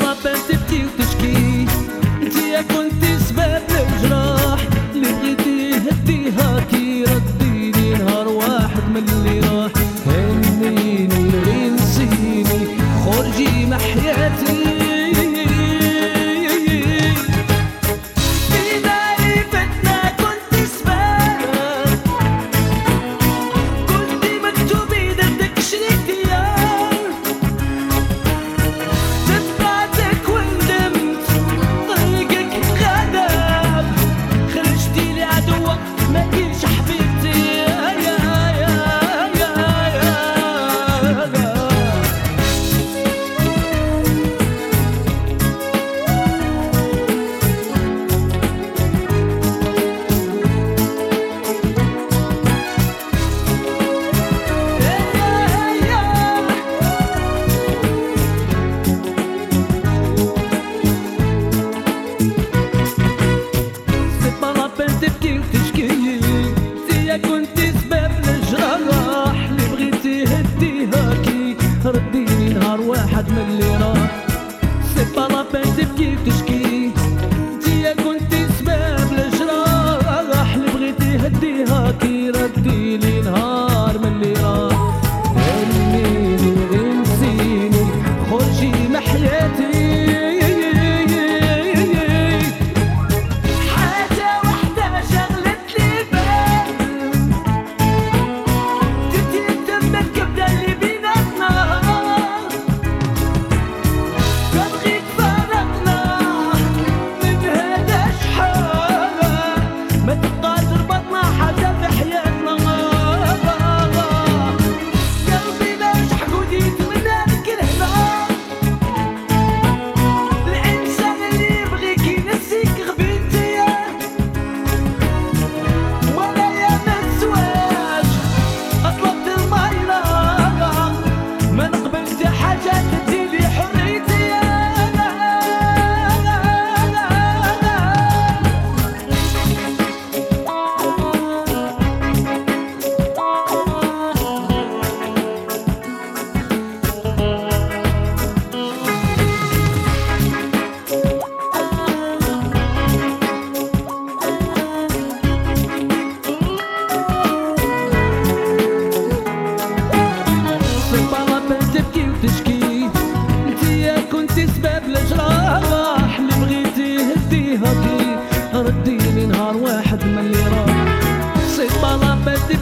up and نديها كي رديني نهار واحد من اللي راح سي با لا بين تبكي وتشكي but the